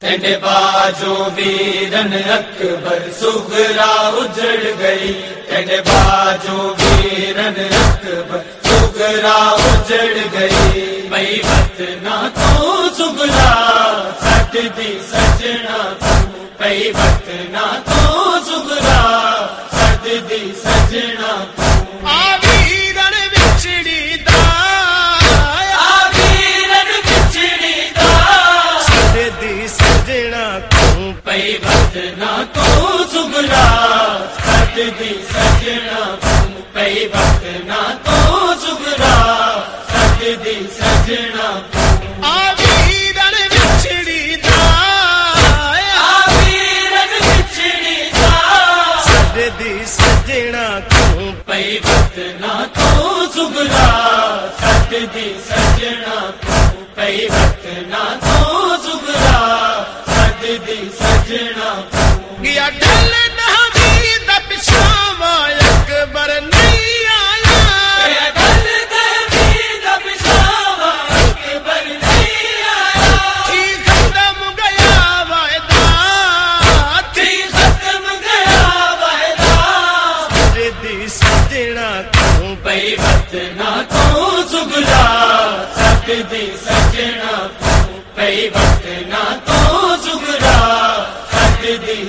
تینڈے باجو ویرن اکبر، سغرا اجڑ گئی۔ تینڈے باجو ویرن اکبر، سغرا اجڑ گئی۔ مئی وقت نہ تو سغرا، سٹ دی سجنا تو۔ پئی بت دی سجنا پئی وقت نہ تو سگرا سٹ دی سجنا پئی وقت نہ تو سگرا سٹ دی سجنا دل سجنا تو پئی وقت نہ تو سگلا سٹ دی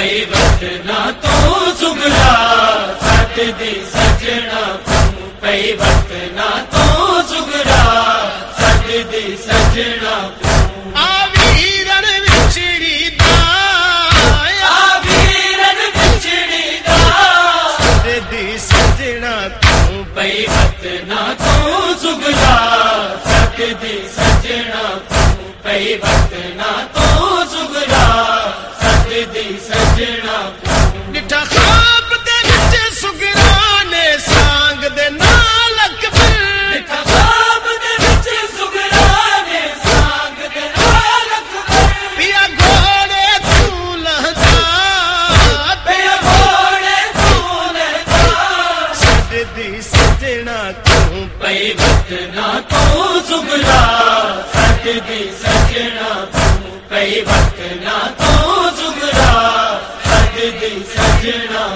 پئی وقت نہ تو سگلا سٹ دی سجنا پئی نہ تو سگلا سٹ دی سجنا پئی وقت نہ تو سگلا سٹ دی سجنا پئی وقت نہ تو دی سجنا تو پئی وقت نہ تو سگلا سٹ دی سجنا پئی وقت نہ تو سگلا سٹ دی سجنا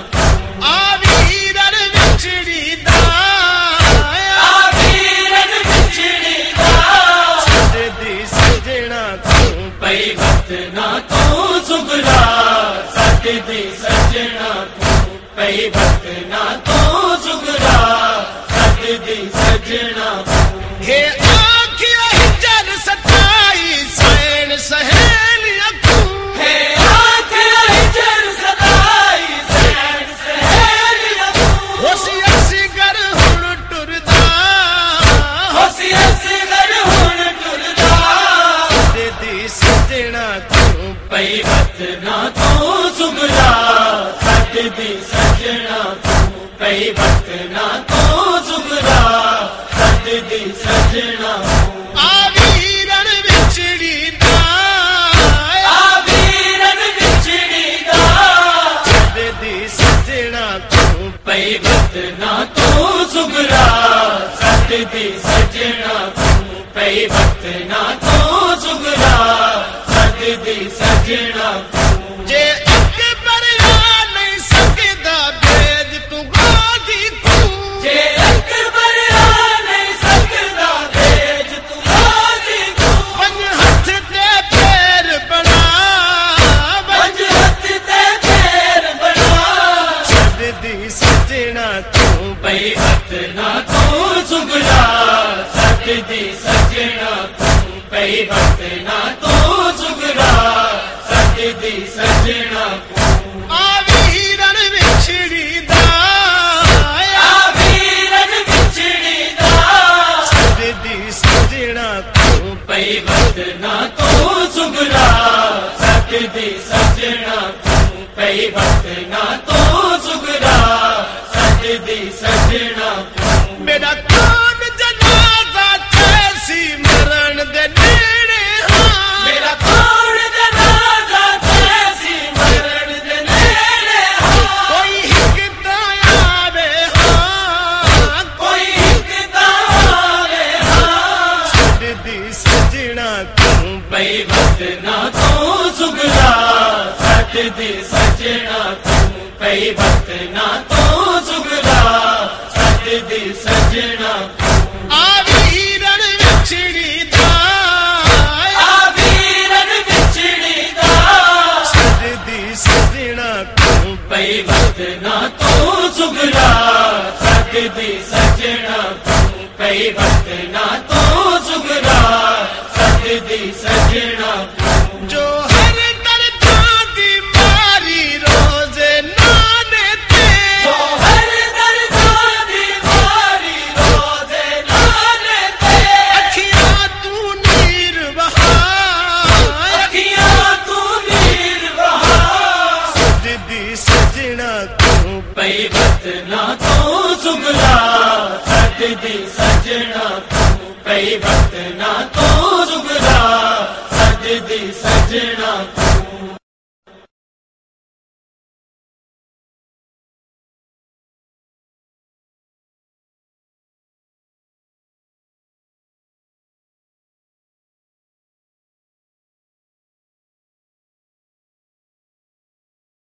بچڑی دا سجے دی سجنا تو پئی وقت نہ تو دی سجنا ہے آنکھیں ہجر ستائی، سین سہیلیاں تو ہے ہاتھ ہجر سین ہوسی اسی گر ہن ٹردا۔ ہوسی ہن ٹردا۔ دی سجنا تو پئی نہ تو سگلا دی سجنا پئی وقت نہ تو دی سجنا پئی وقت نہ تو سگلا سٹ دی سجنا پئی وقت نہ تو سگلا سٹ دی سجنا بھائی بتنا تو سگلا سچ دی سجنا تم بھائی بتنا تو سگلا سچ دی سجنا پی بدنا تو سگلا سچ دی سجنا تم پی بدنا تو دی سجنا میرا کون جنازہ کیسی مرن دے نیڑے ہاں؟ میرا کون جنازہ کیسی مرن دے نیڑے ہاں؟ کوئی ہکتا آوے ہاں؟ کوئی ہکتا آوے ہاں؟ دی سجنا کیوں؟ پئی وقت نہ تو دی سجنا وقت نہ تو دی سجنا آوی رن وچڑی دا آ ویرن بچڑی دا سج دی سجنا کیوں پئی وقت نہ تو سجنا پئی وقت دی سجنا پئی وقت نہ تو